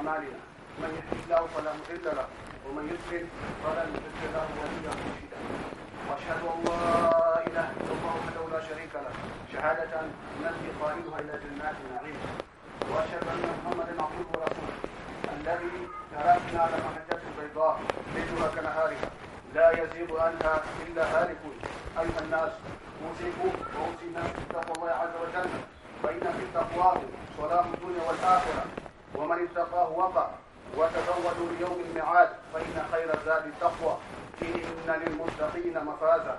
أعمالنا. من يهد الله فلا مضل له ومن يضلل فلن تجد له وليا مرشدا. وأشهد أن لا إله إلا الله وحده لا شريك له. شهادة ننجي قائلها إلى جنات النعيم. وأشهد أن محمدا عبده ورسوله الذي تركنا على محجة بيضاء ليلها كنهارها لا يزيغ عنها إلا هالك. أيها الناس أوصيكم وأوصي الناس بتقوى الله عز وجل. فإن في تقواه صلاح الدنيا والآخرة. ومن اتقاه وقع وتزودوا ليوم الميعاد فإن خير الزاد التقوى. إن للمتقين مفازا.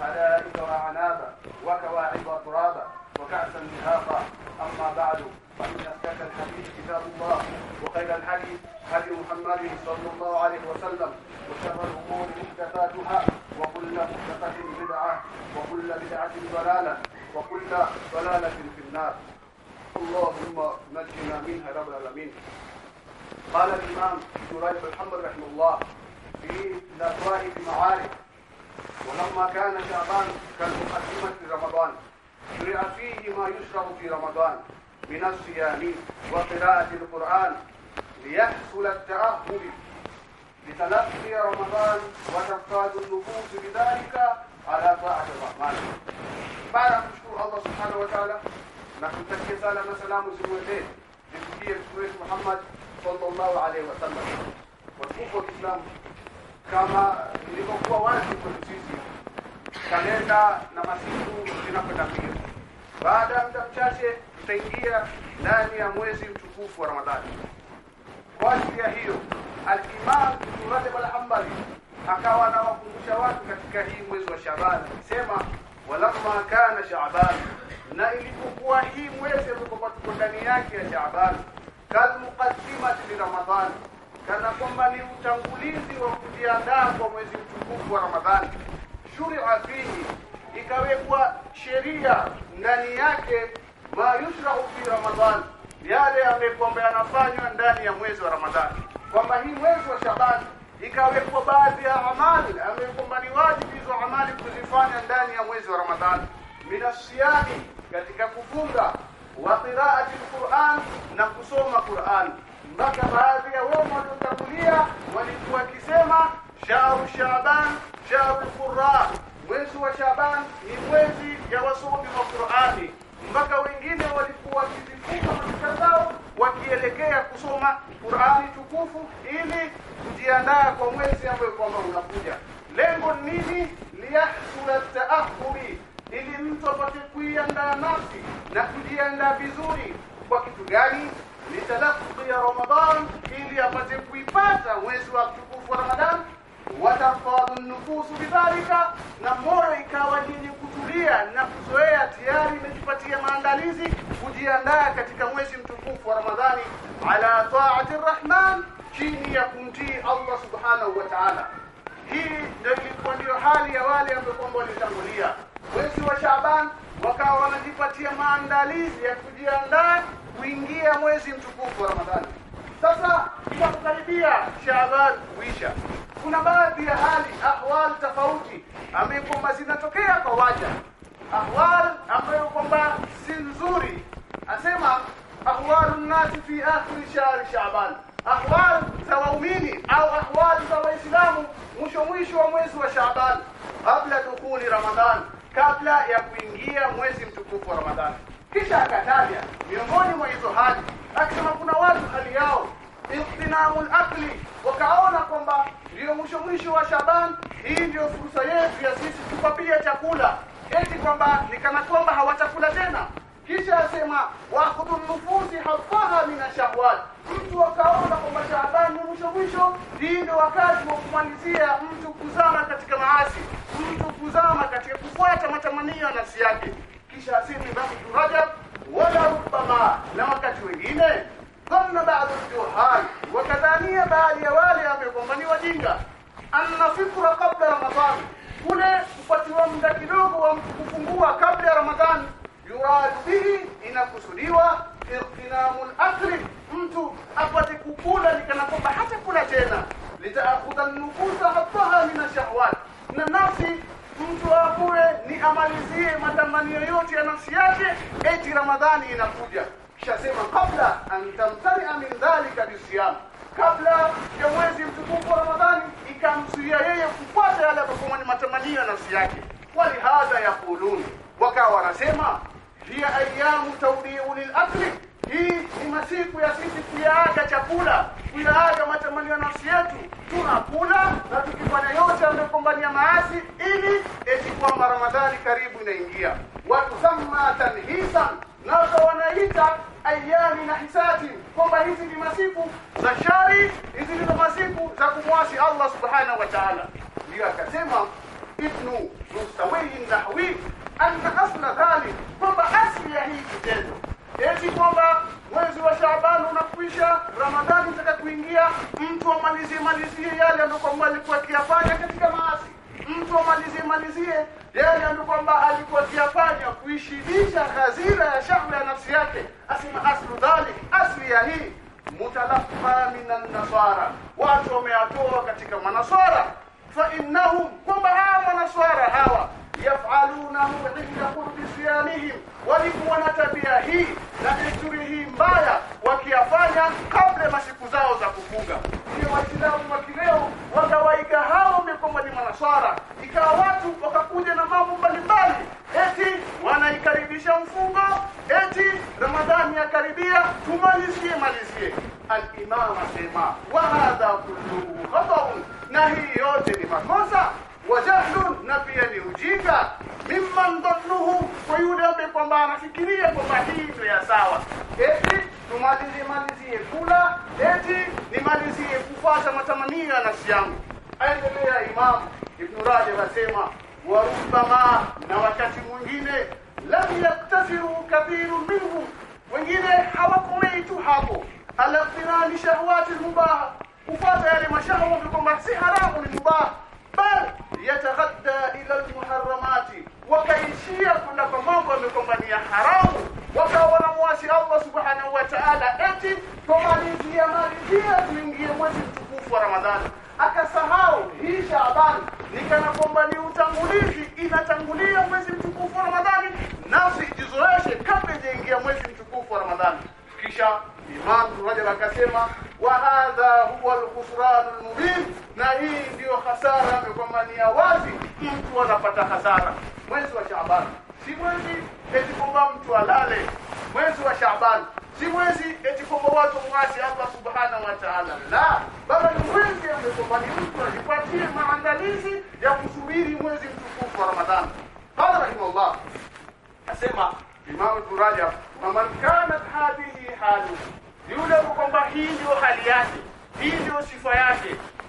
حدائق وأعنابا وكواعب ترابا وكأسا مهاقا. أما بعد فإن أصدق الحديث كتاب الله وخير الحديث هدي محمد صلى الله عليه وسلم وشر الأمور محدثاتها وكل محدثة بدعة وكل بدعة ضلالة وكل ضلالة قال الإمام جريج بن محمد رحمه الله في لطائف معارف ولما كان شعبان كالمقدمة لرمضان شرع فيه ما يشرع في رمضان من الصيام وقراءة القرآن ليحصل التأهل لتلقي رمضان وتفقد النفوس بذلك على طاعة الرحمن. بعد أن نشكر الله سبحانه وتعالى نحن تكي سالة سلام زموتين لكبير سورة محمد sallallahu alaihi wasallam watukufu wa Kiislamu kama ilivyokuwa wazi kwetu sisi kalenda na masiku zinakwenda mbio. Baada ya mchache tutaingia ndani ya mwezi mtukufu wa Ramadhani. Kwa ajili ya hiyo al-Imam Rajab al-Hanbali akawa anawakumbusha watu katika hii mwezi wa Shaaban akisema walamma kana Shaaban. Na ilipokuwa hii mwezi ambapo tuko ndani yake ya Shaaban kalmuqaddimati li ramadhani kana kwamba ni utangulizi wa kujiandaa kwa mwezi mtukufu wa Ramadhani. Shuria fihi, ikawekwa sheria ndani yake, ma yushrau fi Ramadhani, yale ambayo kwamba yanafanywa ndani ya mwezi wa Ramadhani, kwamba hii mwezi wa Shabani ikawekwa baadhi ya amali ambayo kwamba ni wajibu hizo amali kuzifanya ndani ya mwezi wa Ramadhani, minasiyani, katika kufunga wa qiraati alquran na kusoma Qur'an. Mpaka baadhi ya wao waliotangulia walikuwa kisema shahru Shaaban shahru qurra mwezi wa shaban ni mwezi ya wasomi wa Qur'ani. Mpaka wengine walikuwa wakizifunga maisha wakielekea kusoma Qur'ani tukufu ili kujiandaa kwa mwezi ambao kwamba unakuja lengo nini liyahsula taahuri ili mtu apate kuiandaa nafsi na kujiandaa vizuri kwa kitu gani litalaqi ya Ramadhan ili apate kuipata mwezi wa mtukufu wa Ramadhan watafadhu nufusu bidhalika na moyo ikawa yenye kutulia na kuzoea tayari imejipatia maandalizi kujiandaa katika mwezi mtukufu wa Ramadhani ala taati rahman chini ya kumtii Allah subhanahu wa ta'ala hii ndio ilikuwa ndio hali ya wale ambao kwamba walitangulia mwezi wa Shaaban wakawa wanajipatia maandalizi ya kujiandaa kuingia mwezi mtukufu wa Ramadhani. Sasa inapokaribia Shaaban kuisha, kuna baadhi ya hali ahwal tofauti ambayo kwamba zinatokea kwa waja, ahwal ambayo kwamba si nzuri. Asema ahwalu nasi fi akhiri shahri Shaaban, ahwal za waumini au ahwal mwisho mwisho wa mwezi wa Shaaban, kabla dukuli Ramadhan kabla ya kuingia mwezi mtukufu wa ramadhan. Kisha akataja miongoni mwa hizo hali, akisema kuna watu hali yao iqtinamul akli, wakaona kwamba ndio mwisho mwisho wa shaaban. Hii ndio fursa yetu ya sisi tupapia chakula, eti kwamba nikana kwamba hawatakula tena. Kisha asema wakhudhu nufusi hafaha min ashahwat, mtu akaona kwamba Shaaban ni mwisho mwisho, ndio wakati wa kumalizia mtu kuzama katika maasi, mtu kuzama katika kufuata matamanio ya nafsi yake. Kisha asema basi Rajab wala rubama, na wakati wengine dhanna baadhi juhal, wakadhania baadhi ya wale ambao kwamba ni wajinga, anna fikra qabla Ramadhan, kule kupatiwa muda kidogo wa kufungua kabla ya Ramadhani yuradu bihi inakusudiwa iqtinamul akli mtu apate kukula nikana kwamba hata kula tena. Litaakhudha nufusa hataha min ashahawat na nafsi mtu akuwe ni amalizie matamanio yote ya nafsi yake eti ramadhani inakuja. Kisha sema kabla an tamtari min dhalika bisiyam. Kabla ya mwezi mtukufu wa ramadhani ikamsuia yeye kupata yale ambayo ni matamanio ya nafsi yake. Walihadha yaqulun. Wakawa wanasema hiya ayyamu tawdiu lilakli hii ni masiku ya sisi kuyaaga chakula kuyaaga matamanio ya nafsi yetu. Tunakula na tukifanya yote ambayo maasi ili eti kwamba ramadhani karibu inaingia. Watu samma tanhisan nazo wanaita ayami na hisati kwamba hizi ni masiku za shari hizi ni masiku za kumwasi Allah subhanahu wa ta'ala. Ndio akasema ibn mustawi nahwi anna asla ya eti kwamba mwezi wa Shaaban unakwisha Ramadhani itaka kuingia mtu amalizie malizie yale ambayo kwamba alikuwa akiyafanya katika maasi. Mtu amalizie malizie yale ambayo kwamba alikuwa akiyafanya kuishidisha hazira ya shahwa ya nafsi yake. Asema aslu dhalik asli ya hii mutalaffa minan nasara watu wameatoa katika manaswara. Fa innahum kwamba hawa manaswara hawa yafalunahu inda qurbi siyamihim walikuwa na tabia hii na desturi hii mbaya wakiyafanya kabla masiku zao za kufunga ndio waislamu wa kileo wakawaiga hao wamekwamba ni manaswara ikawa watu wakakuja na mambo mbalimbali eti wanaikaribisha mfungo eti ramadhani yakaribia tumalizie malizie al-imam asema wa hadha kulluhu khata'un na hii yote ni makosa wajahlun na pia ni ujinga mimman dhannuhu kwa yule ambaye kwamba anafikiria kwamba hii ndio ya sawa eti tumalizie malizie kula eti nimalizie kufuata matamanio ya nafsi yangu. Aendelea imam ibn rajab asema wa rubama, na wakati mwingine lam yaktasiru kabiru minhum wengine hawakomei tu hapo. Ala qirani shahawati mubaha kufuata yale mashahwa kwamba si haramu ni mubaha bal yataghadda ila almuharramati. Wakaishia kwenda kwa mambo yamekombania haramu wakawa wanamwasi Allah subhanahu wa ta'ala eti tumalizia malizia tuingie mwezi mtukufu wa Ramadhani. Akasahau hii Shaaban nikana kwamba ni utangulizi inatangulia mwezi mtukufu wa Ramadhani nafsi ijizoeshe kabla ijaingia mwezi mtukufu wa Ramadhani. Kisha Imam Rajab akasema wa hadha huwa al-khusran al-mubin. Na hii ndiyo hasara kwamba ni wazi mtu anapata hasara. Mwezi wa Shaaban si mwezi eti kwamba mtu alale mwezi wa Shaaban. Si mwezi eti kwamba watu mwasi Allah subhanahu wa ta'ala. La baba ni mwezi ambapo mtu ajipatie maandalizi ya kusubiri mwezi mtukufu wa Ramadhani qala rahimahullah. Asema Imam Turaja man kanat hadhihi halu yule kwamba hii ndio hali yake hii ndio sifa yake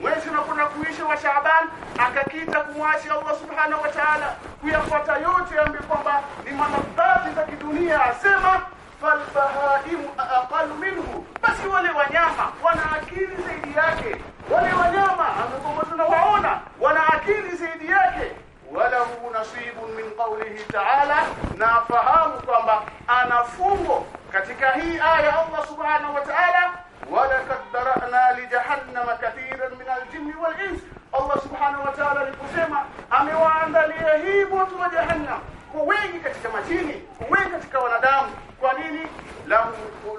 mwezi unakwenda kuisha wa Shaaban akakita kumwasi Allah subhanahu wa ta'ala kuyafuata yote ambayo kwamba ni manafati za kidunia asema falbahaimu aqalu minhu basi wale wanyama wana akili zaidi yake wale wanyama ambao tunawaona wana akili zaidi yake walahu nasibun min qawlihi ta'ala na fahamu kwamba ana fungo katika hii aya Allah subhanahu wa ta'ala walaqad dara'na li jahannama kathiran min al-jinni wal-ins Allah subhanahu wa ta'ala aliposema amewaandalia hii moto wa jahannam kwa wengi katika majini kwa wengi katika wanadamu kwa nini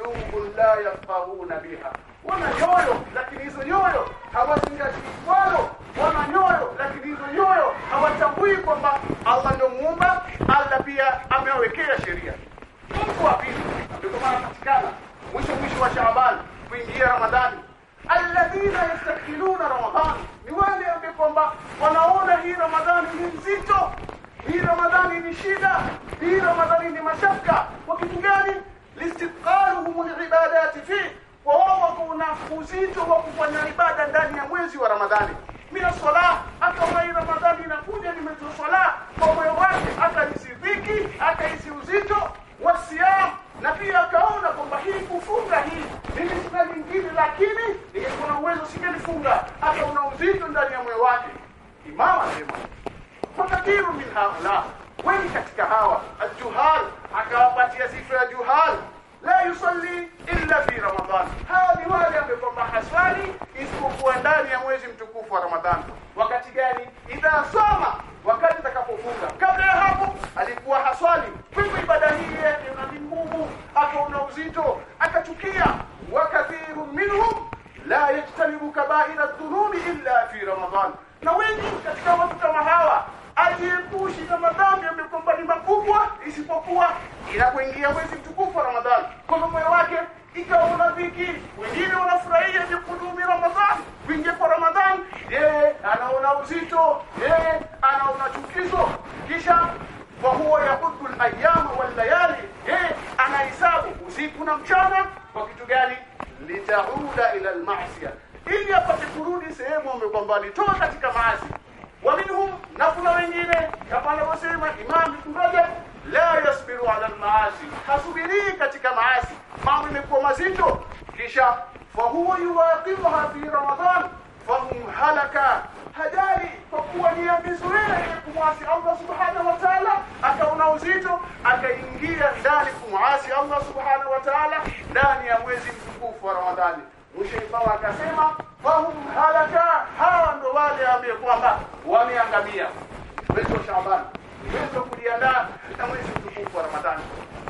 lahum la yafqahuna biha. Wana nyoyo lakini hizo nyoyo hawazingatii kwalo wana nyoyo lakini hizo nyoyo hawatambui kwamba Allah ndio muumba Allah pia amewawekea sheria. Mungu wa pili ndio maana patikana mwisho mwisho wa Shaaban kuingia Ramadhani. Alladhina yastakbiluna Ramadhani ni wale ambao kwamba wanaona hii Ramadhani ni nzito hii Ramadhani ni shida hii Ramadhani ni mashaka. Kwa kitu gani listiqaluhum alibadati fi wa wao kuna uzito wa kufanya ibada ndani ya mwezi wa Ramadhani. Mia swala hata hii Ramadhani inakuja nimetoa swala kwa moyo wake akahisi dhiki akahisi uzito wa siyam na pia akaona kwamba hii kufunga hii mimi sina lingine lakini ningekuwa na uwezo singelifunga una uzito ndani ya moyo wake. Imam anasema Fakatiru min haula. Wengi katika hawa ajuhal, akawapatia sifa ya juhal yusalli illa fi Ramadhan. Hawa ni wale ambao kwamba haswali isipokuwa ndani ya mwezi mtukufu wa Ramadhan. Wakati gani? Idha soma, wakati atakapofunga. Kabla ya hapo alikuwa haswali. Kwa ibada hii yake nguvu, akaona uzito, akachukia. Wa kathiru minhum la yajtanibu kaba'ira dhunubi illa fi Ramadhan. Na wengi katika watu kama hawa madhambi ambayo kwamba ni makubwa isipokuwa inapoingia mwezi mtukufu wa Ramadhani. Kwa moyo wake ikawa dhiki, wengine wanafurahia vikudumi Ramadhani, kuingia kwa Ramadhani, yeye anaona uzito, yeye anaona chukizo, kisha wa huwa yahudu layama wallayali wal layali, yeye anahesabu usiku na mchana kwa kitu gani? litauda ila al-ma'siyah, ili apate kurudi sehemu ambayo kwamba alitoka katika maasi wa minhum na kuna wengine kama anavyosema Imam Ibn Rajab la yasbiru ala almaasi hasubirii katika maasi mambo imekuwa mazito kisha fa huwa yuwaqimuha fi ramadan fahum halaka hajali kwa kuwa ni amezoea ile kumwasi Allah subhanahu wa ta'ala akaona uzito akaingia ndani kumwasi Allah subhanahu wa ta'ala ndani ya mwezi mtukufu wa Ramadhani mwisho akasema fahum halaka. Hawa ndo wale ambao kwamba wameangamia. Mwezi wa Shaaban mwezi wa kujiandaa na mwezi mtukufu wa Ramadhani.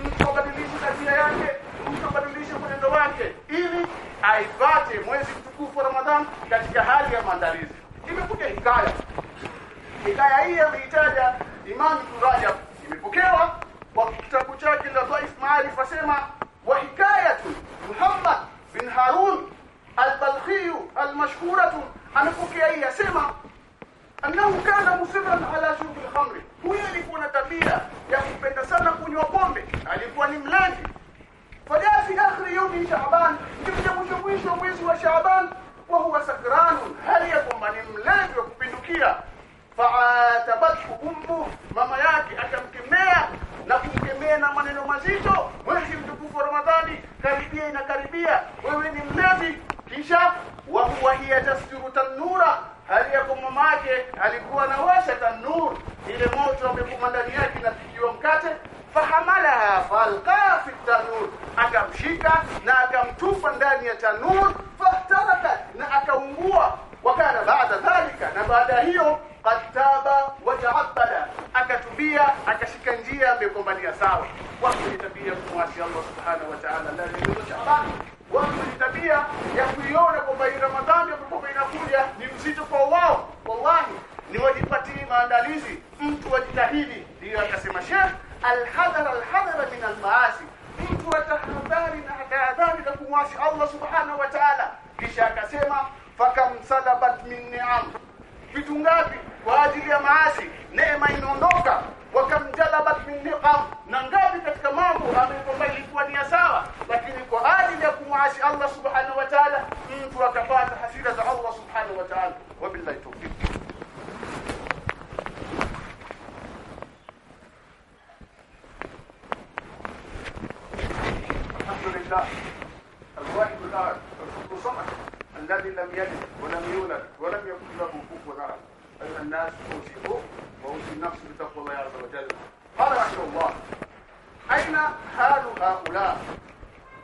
Mtu abadilishe tabia yake mtu abadilishe mwenendo wake ili aipate mwezi mtukufu wa Ramadhani katika hali ya maandalizi. Imekuja hikaya. Hikaya hii ameitaja Imam Ibn Rajab. Imepokewa kwa kitabu chake la Dhaif Ma'arif asema al-mashhurah amepokea hii asema annahu kana musirran ala shurbil al-khamri huyo alikuwa na tabia ya kupenda sana kunywa pombe alikuwa ni mlevi fajaa fi akhir yawmi sha'ban kipindi mwisho mwisho wa mwezi wa sha'ban wa huwa sakranun hali ya kwamba ni mlevi wa kupindukia fa'atabathu ummu mama yake akamkemea na kumkemea na maneno mazito mwezi mtukufu wa ramadhani karibia inakaribia wewe ni mlevi kisha wa huwa hiya tasjuru tanura hali ya kwa mama yake alikuwa anawasha tanur ile moto amekuma ndani yake inapikiwa mkate fahamalaha falqa fi tanur. Akamshika na akamtupa ndani ya tanur fahtaraka na akaungua wakana baada dhalika na baada hiyo qad taba wa ta'abbada akatubia akashika njia ambayo kwamba ni sawa watu ni tabia kumwasi Allah subhanahu wa ta'ala ndani ya mwezi wa Shaaban watu ni tabia ya kuiona kwamba hii Ramadhani ambapo inakuja ni mzito kwa wao wallahi ni wajipatie maandalizi mtu wajitahidi ndio akasema Sheikh alhadhar alhadhar min almaasi. Mtu atahadhari na tahadhari na kumwasi Allah subhanahu wa ta'ala. Kisha akasema fakam salabat min ni'am. Vitu ngapi? Kwa ajili ya maasi. Neema inaondoka. Wakamjalabat min niqam. Na ngapi katika mambo? Ambayo ilikuwa ni sawa. Lakini kwa ajili ya kumwasi Allah subhanahu wa ta'ala mtu akapata hasira za Allah subhanahu wa ta'ala. Wabillahi tawfiq الحمد لله الواحد الأحد الفرد الصمد الذي لم يلد ولم يولد ولم يكن له كفوا أحد. أيها الناس أوصيكم وأوصي نفسي بتقوى الله عز وجل. قال رحمه الله أين حال هؤلاء؟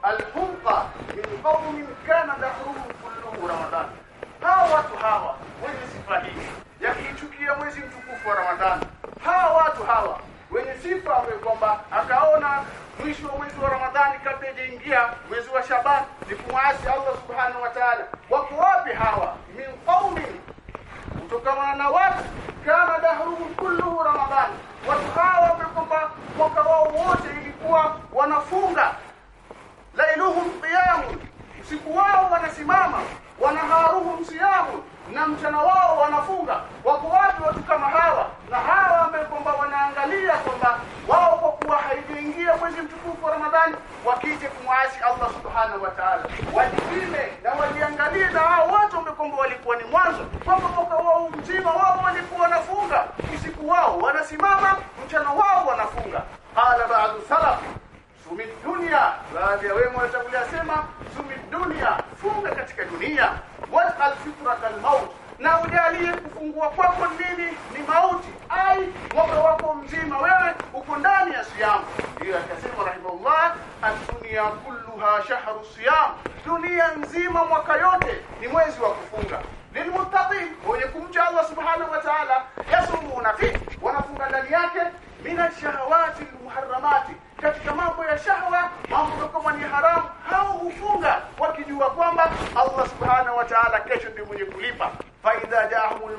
الحمقى من قوم كان دهرهم كله رمضان. hawa watu hawa wenye sifa hii ya kuichukia mwezi mtukufu wa Ramadhani hawa watu hawa wenye sifa kwamba akaona mwisho wa mwezi wa Ramadhani kabla hajaingia mwezi wa Shaban ni kumwasi Allah subhanahu wa ta'ala. Wako wapi hawa? Min qaumi kutokana na watu. Kana dahruhu kulluhu Ramadhani. Watu hawa kwamba mwaka wao wote ilikuwa wanafunga. Lailuhum qiyamun usiku wao wanasimama wanaharuhum siyamu na mchana wao wanafunga. Wako wapi watu kama hawa? Na hawa ambao kwamba wanaangalia kwamba wao kwa kuwa haijaingia mwezi mtukufu wa Ramadhani wakije kumwasi Allah subhanahu wa ta'ala wajipime na wajiangalie na hao watu ambao kwamba walikuwa ni mwanzo kwamba mwaka wao mzima wao walikuwa wanafunga usiku wao wanasimama mchana wao wanafunga qala ba'du salaf sumi dunia baadhi ya wema wanatangulia sema sumi dunia funga katika dunia wal alfitrat almaut na ujalie kufungua kwako nini ni mauti ai mwaka wako mzima wewe uko ndani ya hiyo akasema rahimahullah ad-dunya kulluha shahru siyam. Dunia nzima mwaka yote ni mwezi wa kufunga. Lilmuttaqin wenye kumcha Allah subhanahu wa ta'ala. Yasumuna fi wanafunga ndani yake. Mina shahawati muharramati katika mambo ya shahwa mambo kama ni haramu hao hufunga wakijua kwamba Allah subhanahu wa ta'ala kesho ndiye mwenye kulipa. Fa idha jaahumul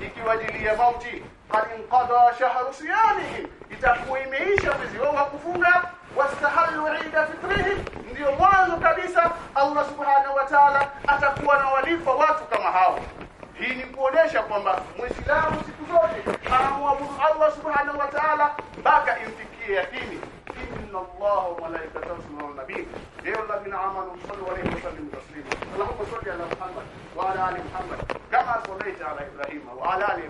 maut ikiwajilia mauti qad inqada shahru siyamihi itakuwa imeisha mwezi wao wa kufunga wastahallu ida fitrihi ndio mwanzo kabisa Allah subhanahu wa ta'ala atakuwa na walifa watu kama hao. Hii ni kuonesha kwamba muislamu siku zote anamwabudu Allah subhanahu wa ta'ala mpaka imfikie yakini. Inna Allah wa malaikatahu yusalluna nabii ya ayyuhalladhina amanu sallu alayhi wa sallimu taslima Allahumma salli ala Muhammad wa ala ali Muhammad kama sallaita ala Ibrahim wa ala ali